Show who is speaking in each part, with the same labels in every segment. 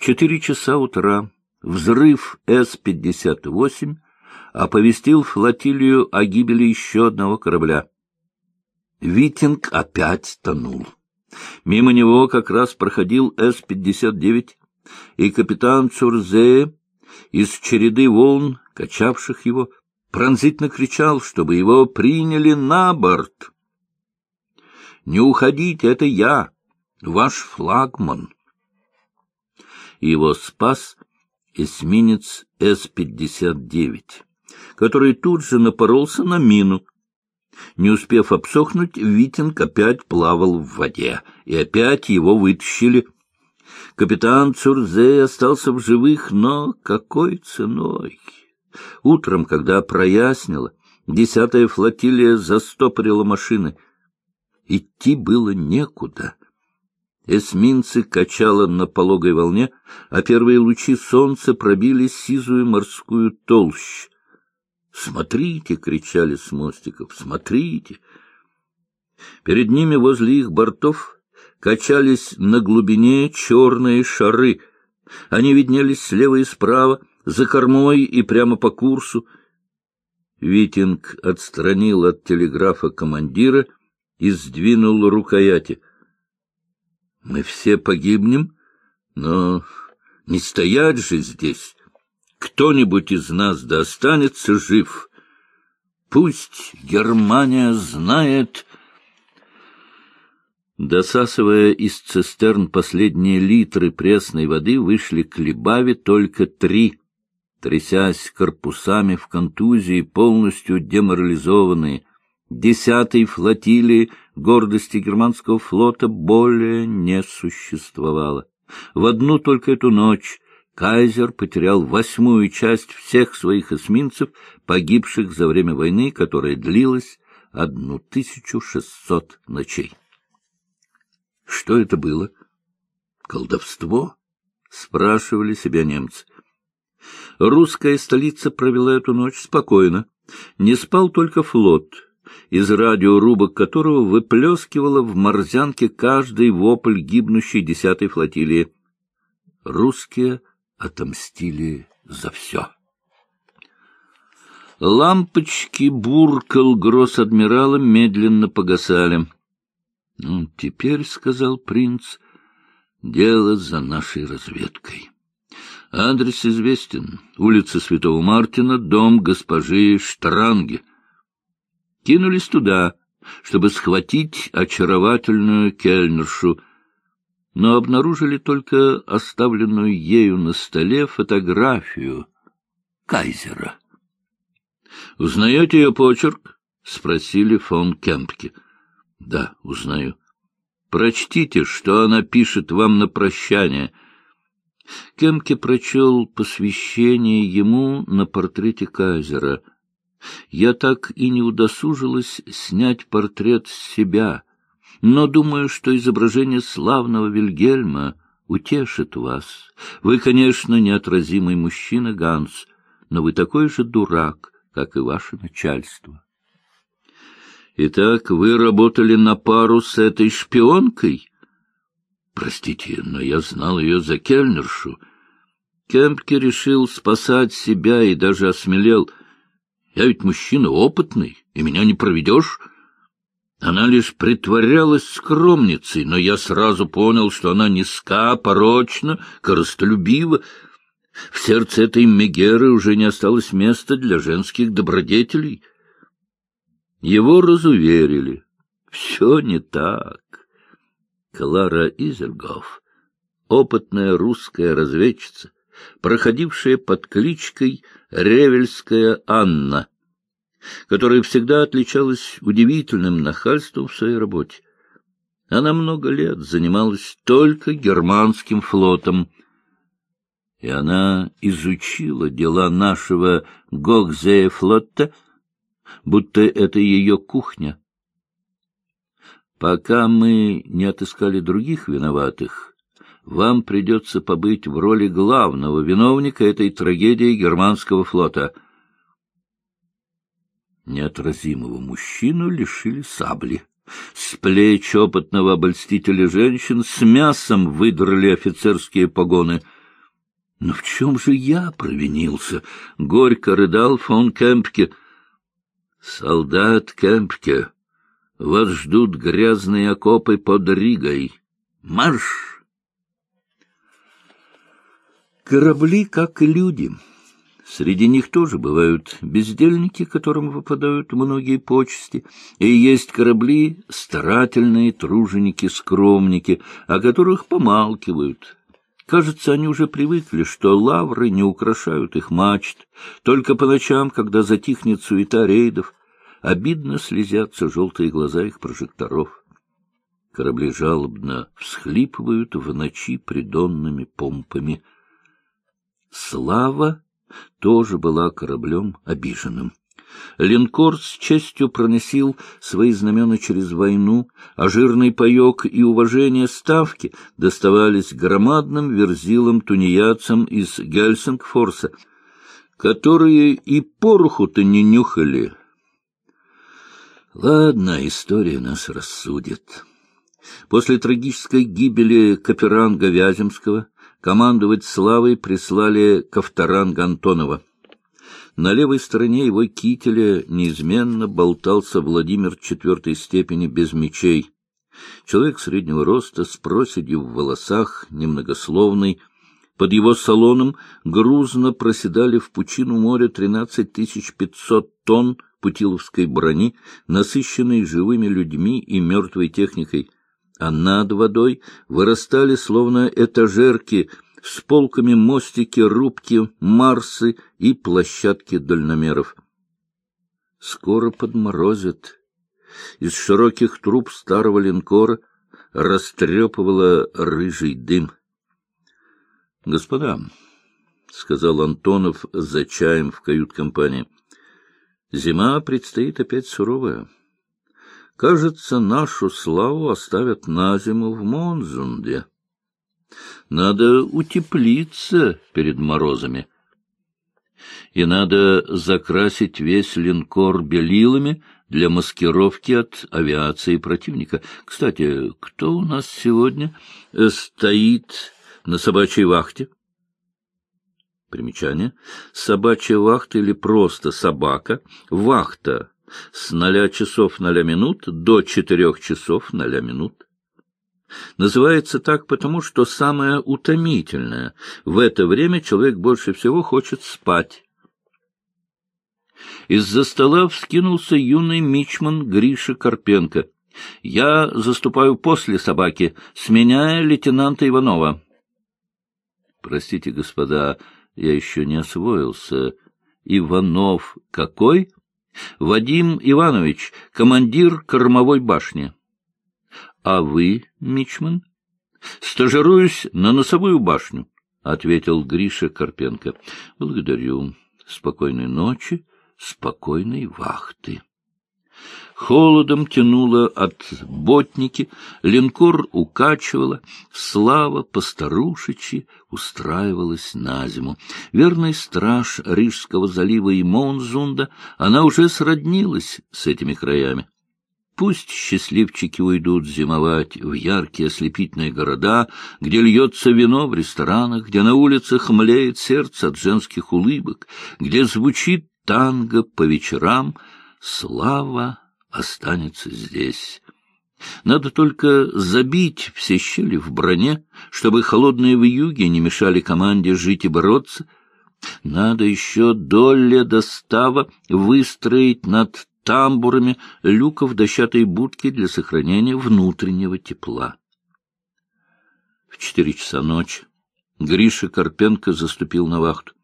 Speaker 1: Четыре часа утра взрыв С-58 оповестил флотилию о гибели еще одного корабля. Витинг опять тонул. Мимо него как раз проходил С-59, и капитан Цурзе из череды волн, качавших его, пронзительно кричал, чтобы его приняли на борт. «Не уходите, это я, ваш флагман!» Его спас эсминец С-59, который тут же напоролся на мину. Не успев обсохнуть, Витинг опять плавал в воде, и опять его вытащили. Капитан Цурзей остался в живых, но какой ценой? Утром, когда прояснило, десятая флотилия застопорила машины. Идти было некуда. Эсминцы качало на пологой волне, а первые лучи солнца пробили сизую морскую толщу. «Смотрите!» — кричали с мостиков. «Смотрите!» Перед ними возле их бортов качались на глубине черные шары. Они виднелись слева и справа, за кормой и прямо по курсу. Витинг отстранил от телеграфа командира и сдвинул рукояти. — Мы все погибнем, но не стоять же здесь. Кто-нибудь из нас да останется жив. Пусть Германия знает... Досасывая из цистерн последние литры пресной воды, вышли к Либаве только три трясясь корпусами в контузии, полностью деморализованные. Десятой флотилии гордости германского флота более не существовало. В одну только эту ночь кайзер потерял восьмую часть всех своих эсминцев, погибших за время войны, которая длилась одну тысячу шестьсот ночей. Что это было? Колдовство? — спрашивали себя немцы. Русская столица провела эту ночь спокойно. Не спал только флот, из радиорубок которого выплескивало в морзянке каждый вопль гибнущей десятой флотилии. Русские отомстили за все. Лампочки буркал гросс-адмирала медленно погасали. — Ну, теперь, — сказал принц, — дело за нашей разведкой. Адрес известен. Улица Святого Мартина, дом госпожи Штранге. Кинулись туда, чтобы схватить очаровательную кельнершу, но обнаружили только оставленную ею на столе фотографию кайзера. — Узнаете ее почерк? — спросили фон Кемпке. — Да, узнаю. — Прочтите, что она пишет вам на прощание — Кемке прочел посвящение ему на портрете Кайзера. Я так и не удосужилась снять портрет себя, но думаю, что изображение славного Вильгельма утешит вас. Вы, конечно, неотразимый мужчина, Ганс, но вы такой же дурак, как и ваше начальство. Итак, вы работали на пару с этой шпионкой? Простите, но я знал ее за кельнершу. Кемпке решил спасать себя и даже осмелел. Я ведь мужчина опытный, и меня не проведешь. Она лишь притворялась скромницей, но я сразу понял, что она низка, порочна, коростолюбива. В сердце этой Мегеры уже не осталось места для женских добродетелей. Его разуверили. Все не так. Клара Изергов, опытная русская разведчица, проходившая под кличкой Ревельская Анна, которая всегда отличалась удивительным нахальством в своей работе. Она много лет занималась только германским флотом, и она изучила дела нашего Гогзея-флота, будто это ее кухня. Пока мы не отыскали других виноватых, вам придется побыть в роли главного виновника этой трагедии германского флота. Неотразимого мужчину лишили сабли. С плеч опытного обольстителя женщин с мясом выдрали офицерские погоны. Но в чем же я провинился? Горько рыдал фон Кемпке. Солдат Кемпке, вас ждут грязные окопы под Ригой. Марш! Корабли, как и люди. Среди них тоже бывают бездельники, которым выпадают многие почести, и есть корабли старательные, труженики-скромники, о которых помалкивают, Кажется, они уже привыкли, что лавры не украшают их мачт. Только по ночам, когда затихнет суета рейдов, обидно слезятся желтые глаза их прожекторов. Корабли жалобно всхлипывают в ночи придонными помпами. Слава тоже была кораблем обиженным. Линкор с честью проносил свои знамена через войну, а жирный паек и уважение ставки доставались громадным верзилам-тунеядцам из Гельсингфорса, которые и пороху-то не нюхали. Ладно, история нас рассудит. После трагической гибели Каперанга Вяземского командовать славой прислали Ковторанга Антонова — на левой стороне его кителя неизменно болтался Владимир четвертой степени без мечей. Человек среднего роста, с проседью в волосах, немногословный. Под его салоном грузно проседали в пучину моря тринадцать тысяч пятьсот тонн путиловской брони, насыщенной живыми людьми и мертвой техникой, а над водой вырастали, словно этажерки, с полками мостики, рубки, марсы и площадки дальномеров. Скоро подморозит. Из широких труб старого линкора растрепывало рыжий дым. — Господа, — сказал Антонов за чаем в кают-компании, — зима предстоит опять суровая. Кажется, нашу славу оставят на зиму в Монзунде. Надо утеплиться перед морозами. И надо закрасить весь линкор белилами для маскировки от авиации противника. Кстати, кто у нас сегодня э, стоит на собачьей вахте? Примечание. Собачья вахта или просто собака. Вахта с ноля часов ноля минут до четырех часов ноля минут. Называется так потому, что самое утомительное. В это время человек больше всего хочет спать. Из-за стола вскинулся юный мичман Гриша Карпенко. «Я заступаю после собаки, сменяя лейтенанта Иванова». «Простите, господа, я еще не освоился. Иванов какой?» «Вадим Иванович, командир кормовой башни». — А вы, Мичман? — Стажируюсь на носовую башню, — ответил Гриша Карпенко. — Благодарю. Спокойной ночи, спокойной вахты. Холодом тянуло от ботники, линкор укачивало, слава постарушичи устраивалась на зиму. Верный страж Рижского залива и Монзунда, она уже сроднилась с этими краями. Пусть счастливчики уйдут зимовать в яркие ослепительные города, где льется вино в ресторанах, где на улицах млеет сердце от женских улыбок, где звучит танго по вечерам, слава останется здесь. Надо только забить все щели в броне, чтобы холодные вьюги не мешали команде жить и бороться. Надо еще до ледостава выстроить над тамбурами, люков дощатой будки для сохранения внутреннего тепла. В четыре часа ночи Гриша Карпенко заступил на вахту.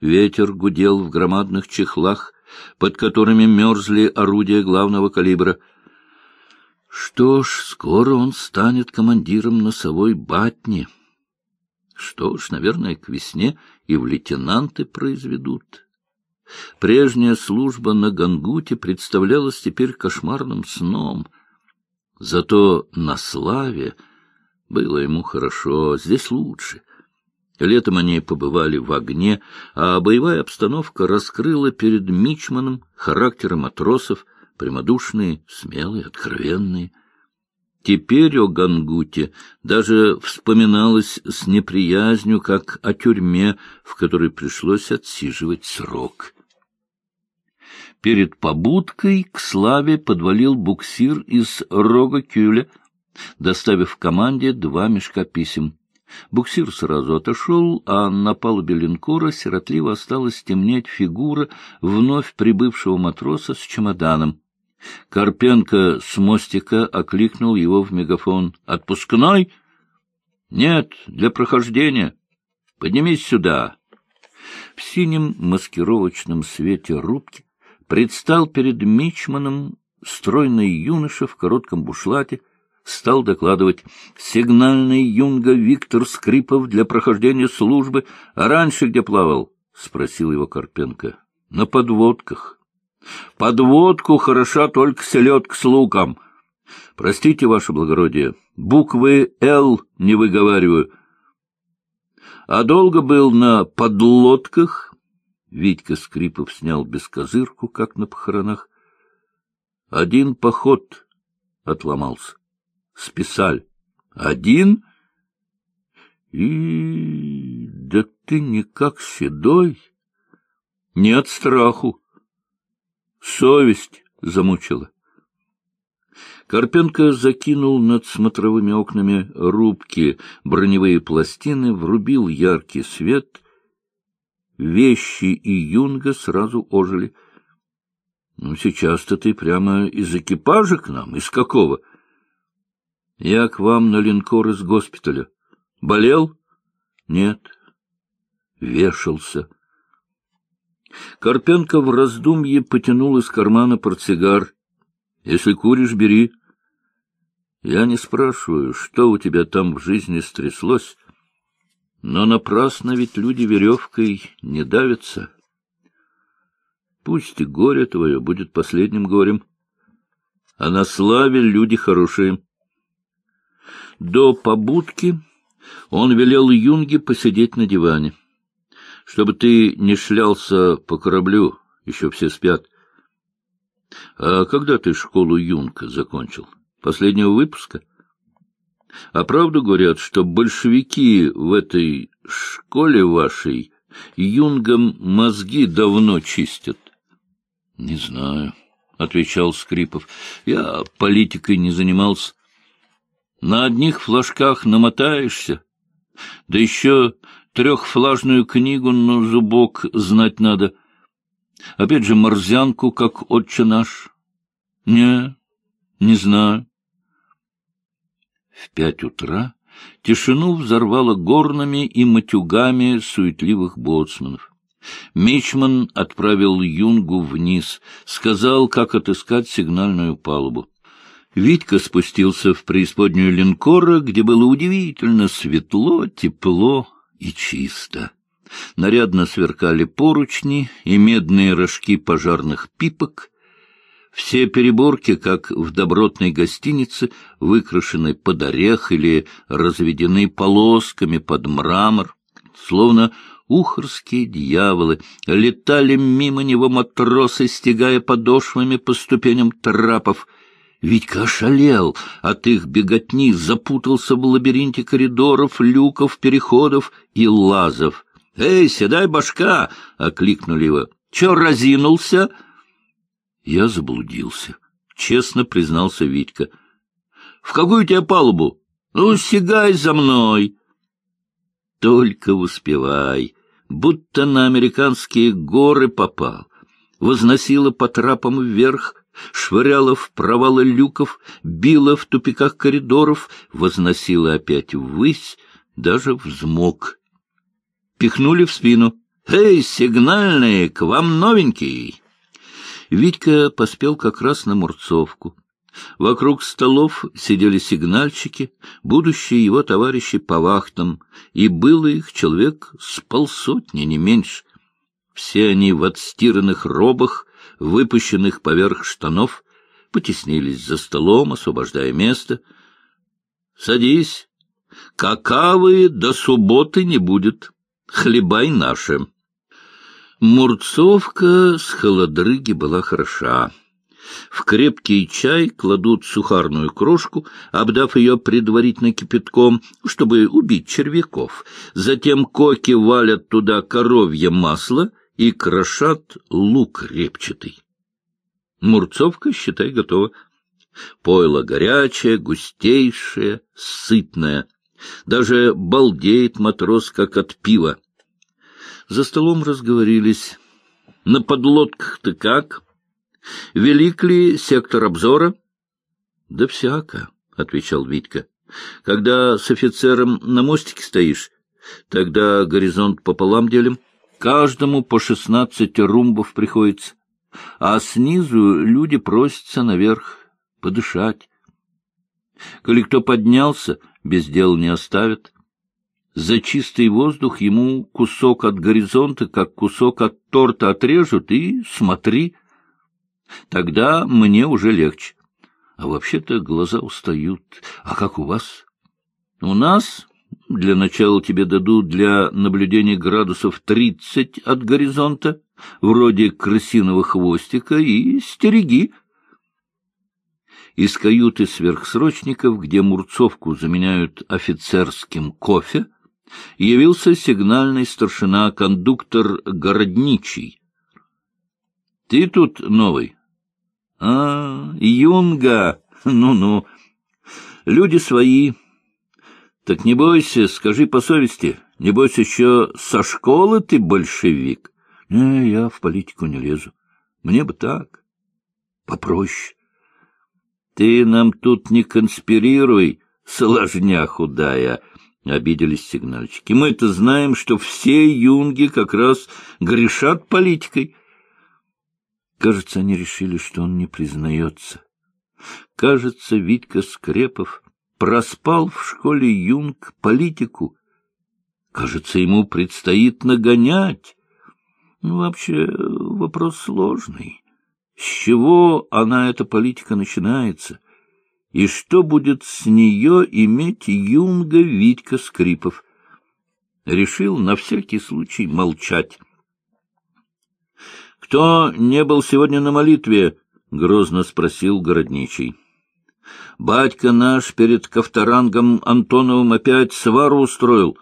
Speaker 1: Ветер гудел в громадных чехлах, под которыми мерзли орудия главного калибра. Что ж, скоро он станет командиром носовой батни. Что ж, наверное, к весне и в лейтенанты произведут. Прежняя служба на Гангуте представлялась теперь кошмарным сном. Зато на славе было ему хорошо, здесь лучше. Летом они побывали в огне, а боевая обстановка раскрыла перед Мичманом характеры матросов, прямодушные, смелые, откровенные. Теперь о Гангуте даже вспоминалось с неприязнью, как о тюрьме, в которой пришлось отсиживать срок. Перед побудкой к славе подвалил буксир из Рога-Кюля, доставив команде два мешка писем. Буксир сразу отошел, а на палубе линкора сиротливо осталась темнеть фигура вновь прибывшего матроса с чемоданом. Карпенко с мостика окликнул его в мегафон. «Отпускной?» «Нет, для прохождения. Поднимись сюда». В синем маскировочном свете рубки предстал перед Мичманом стройный юноша в коротком бушлате, стал докладывать «Сигнальный юнга Виктор Скрипов для прохождения службы. А раньше где плавал?» — спросил его Карпенко. «На подводках». «Подводку хороша только селедка с луком. Простите, ваше благородие, буквы «Л» не выговариваю. А долго был на подлодках?» Витька Скрипов снял бескозырку, как на похоронах. Один поход отломался. Списаль. Один? И... Да ты никак седой. Не от страху. Совесть замучила. Карпенко закинул над смотровыми окнами рубки броневые пластины, врубил яркий свет вещи и юнга сразу ожили. — Ну, сейчас-то ты прямо из экипажа к нам? Из какого? — Я к вам на линкор из госпиталя. — Болел? — Нет. — Вешался. Карпенко в раздумье потянул из кармана портсигар. — Если куришь, бери. Я не спрашиваю, что у тебя там в жизни стряслось, но напрасно ведь люди веревкой не давятся. Пусть и горе твое будет последним горем, а на славе люди хорошие. До побудки он велел Юнге посидеть на диване. Чтобы ты не шлялся по кораблю, еще все спят. А когда ты школу Юнга закончил? Последнего выпуска? — а правду говорят, что большевики в этой школе вашей юнгам мозги давно чистят? — Не знаю, — отвечал Скрипов. — Я политикой не занимался. На одних флажках намотаешься, да еще трехфлажную книгу на зубок знать надо. Опять же, морзянку, как отче наш. Не, не знаю. В пять утра тишину взорвало горными и матюгами суетливых боцманов. Мичман отправил Юнгу вниз, сказал, как отыскать сигнальную палубу. Витька спустился в преисподнюю линкора, где было удивительно светло, тепло и чисто. Нарядно сверкали поручни и медные рожки пожарных пипок, все переборки, как в добротной гостинице, выкрашены под орех или разведены полосками под мрамор, словно ухорские дьяволы, летали мимо него матросы, стегая подошвами по ступеням трапов. Витька ошалел от их беготни, запутался в лабиринте коридоров, люков, переходов и лазов. — Эй, седай башка! — окликнули его. — Че разинулся? — я заблудился, — честно признался Витька. — В какую тебя палубу? Ну, сигай за мной. Только успевай, будто на американские горы попал. Возносила по трапам вверх, швыряла в провалы люков, била в тупиках коридоров, возносила опять ввысь, даже взмок. Пихнули в спину. «Эй, сигнальный, к вам новенький!» Витька поспел как раз на Мурцовку. Вокруг столов сидели сигнальщики, будущие его товарищи по вахтам, и было их человек с полсотни, не меньше. Все они в отстиранных робах, выпущенных поверх штанов, потеснились за столом, освобождая место. — Садись. Какавы до субботы не будет. Хлебай наши. Мурцовка с холодрыги была хороша. В крепкий чай кладут сухарную крошку, обдав ее предварительно кипятком, чтобы убить червяков. Затем коки валят туда коровье масло и крошат лук репчатый. Мурцовка, считай, готова. Пойло горячее, густейшее, сытное. Даже балдеет матрос, как от пива. За столом разговорились. На подлодках-то как? Велик ли сектор обзора? — Да всяко, — отвечал Витька. — Когда с офицером на мостике стоишь, тогда горизонт пополам делим. Каждому по шестнадцать румбов приходится, а снизу люди просятся наверх подышать. Коли кто поднялся, без дела не оставят. За чистый воздух ему кусок от горизонта, как кусок от торта отрежут, и смотри. Тогда мне уже легче. А вообще-то глаза устают. А как у вас? У нас для начала тебе дадут для наблюдения градусов тридцать от горизонта, вроде крысиного хвостика, и стереги из каюты сверхсрочников, где мурцовку заменяют офицерским кофе, явился сигнальный старшина-кондуктор Городничий. — Ты тут новый? — А, Юнга! Ну-ну. Люди свои. Так не бойся, скажи по совести. Не бойся, еще со школы ты большевик. Не, я в политику не лезу. Мне бы так. Попроще. — Ты нам тут не конспирируй, сложня худая, — обиделись сигнальщики. — Мы-то знаем, что все юнги как раз грешат политикой. Кажется, они решили, что он не признается. Кажется, Витька Скрепов проспал в школе юнг политику. Кажется, ему предстоит нагонять. Ну, вообще, вопрос сложный. С чего она, эта политика, начинается? И что будет с нее иметь Юнга Витька Скрипов? Решил на всякий случай молчать. — Кто не был сегодня на молитве? — грозно спросил городничий. — Батька наш перед Ковторангом Антоновым опять свару устроил.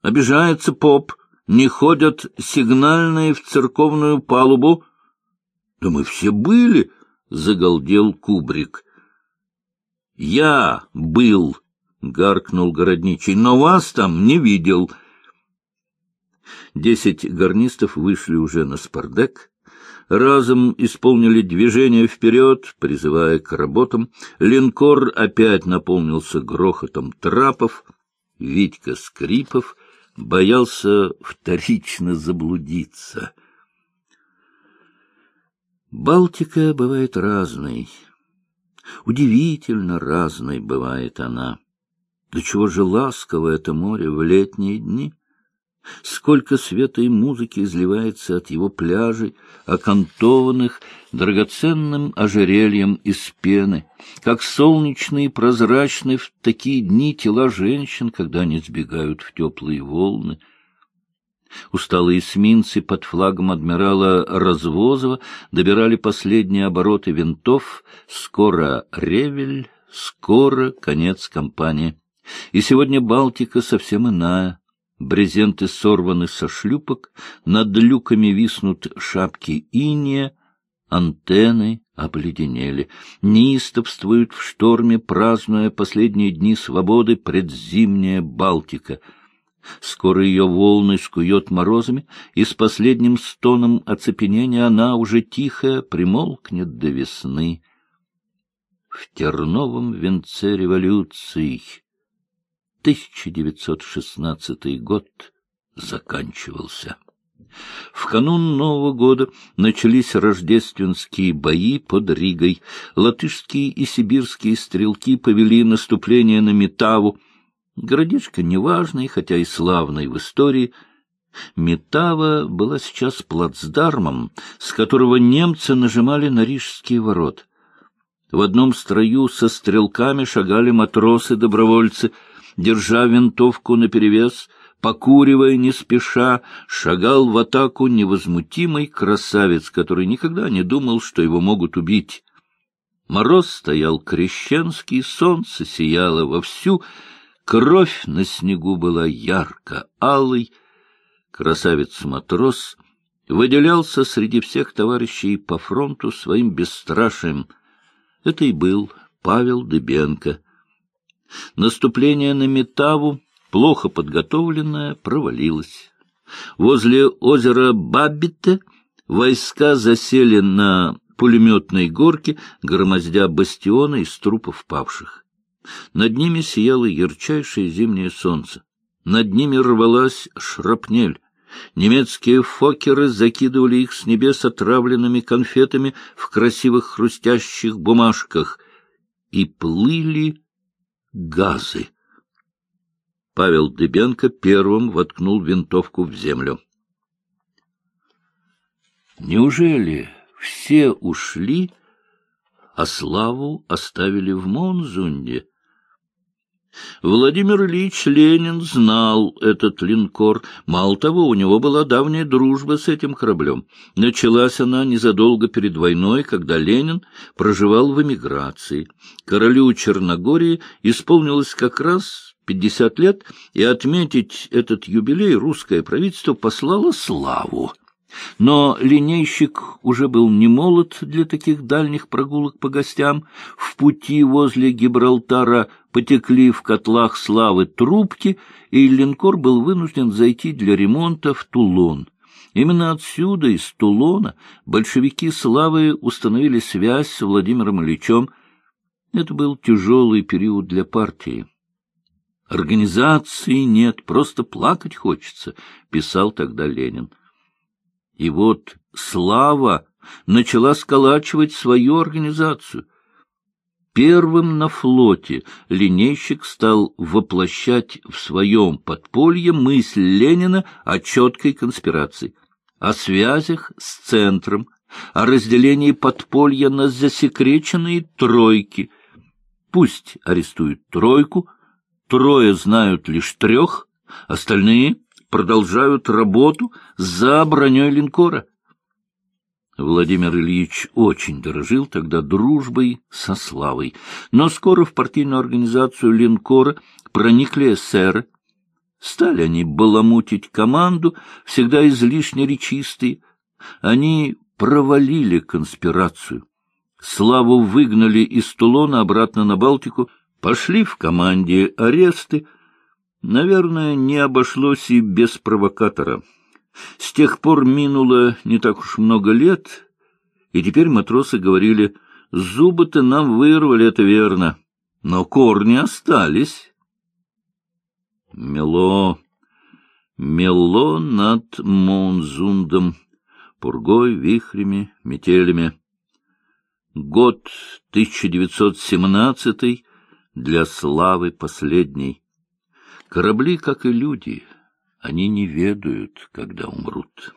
Speaker 1: Обижается поп, не ходят сигнальные в церковную палубу, да мы все были, — загалдел Кубрик. — Я был, — гаркнул городничий, — но вас там не видел. Десять гарнистов вышли уже на спардек, разом исполнили движение вперед, призывая к работам. Линкор опять наполнился грохотом трапов. Витька Скрипов боялся вторично заблудиться — Балтика бывает разной, удивительно разной бывает она. До чего же ласково это море в летние дни? Сколько света и музыки изливается от его пляжей, окантованных драгоценным ожерельем из пены, как солнечные прозрачные в такие дни тела женщин, когда они сбегают в теплые волны — Усталые эсминцы под флагом адмирала Развозова добирали последние обороты винтов. Скоро ревель, скоро конец кампании. И сегодня Балтика совсем иная. Брезенты сорваны со шлюпок, над люками виснут шапки иния, антенны обледенели, неистовствуют в шторме, празднуя последние дни свободы предзимняя Балтика — Скоро ее волны скует морозами, и с последним стоном оцепенения она уже тихо примолкнет до весны. В терновом венце революции 1916 год заканчивался. В канун Нового года начались рождественские бои под Ригой. Латышские и сибирские стрелки повели наступление на Метаву, Городишко неважный, хотя и славный в истории. Метава была сейчас плацдармом, с которого немцы нажимали на рижские ворот. В одном строю со стрелками шагали матросы-добровольцы, держа винтовку наперевес, покуривая не спеша, шагал в атаку невозмутимый красавец, который никогда не думал, что его могут убить. Мороз стоял крещенский, солнце сияло вовсю, кровь на снегу была ярко-алой. Красавец-матрос выделялся среди всех товарищей по фронту своим бесстрашием. Это и был Павел Дыбенко. Наступление на Метаву, плохо подготовленное, провалилось. Возле озера Баббите войска засели на пулеметной горке, громоздя бастионы из трупов павших. Над ними сияло ярчайшее зимнее солнце. Над ними рвалась шрапнель. Немецкие фокеры закидывали их с небес отравленными конфетами в красивых хрустящих бумажках. И плыли газы. Павел Дыбенко первым воткнул винтовку в землю. Неужели все ушли, а славу оставили в Монзунде? Владимир Ильич Ленин знал этот линкор. Мало того, у него была давняя дружба с этим кораблем. Началась она незадолго перед войной, когда Ленин проживал в эмиграции. Королю Черногории исполнилось как раз пятьдесят лет, и отметить этот юбилей русское правительство послало славу. Но линейщик уже был не молод для таких дальних прогулок по гостям. В пути возле Гибралтара потекли в котлах славы трубки, и линкор был вынужден зайти для ремонта в Тулон. Именно отсюда, из Тулона, большевики славы установили связь с Владимиром Ильичем. Это был тяжелый период для партии. Организации нет, просто плакать хочется, писал тогда Ленин. И вот слава начала сколачивать свою организацию. Первым на флоте линейщик стал воплощать в своем подполье мысль Ленина о четкой конспирации, о связях с центром, о разделении подполья на засекреченные тройки. Пусть арестуют тройку — трое знают лишь трех, остальные продолжают работу за броней линкора. Владимир Ильич очень дорожил тогда дружбой со Славой, но скоро в партийную организацию линкора проникли эсеры. Стали они баламутить команду, всегда излишне речистые. Они провалили конспирацию. Славу выгнали из Тулона обратно на Балтику — Пошли в команде аресты. Наверное, не обошлось и без провокатора. С тех пор минуло не так уж много лет, и теперь матросы говорили, зубы-то нам вырвали, это верно, но корни остались. Мело, мело над Монзундом, пургой, вихрями, метелями. Год 1917 для славы последней. Корабли, как и люди, они не ведают, когда умрут.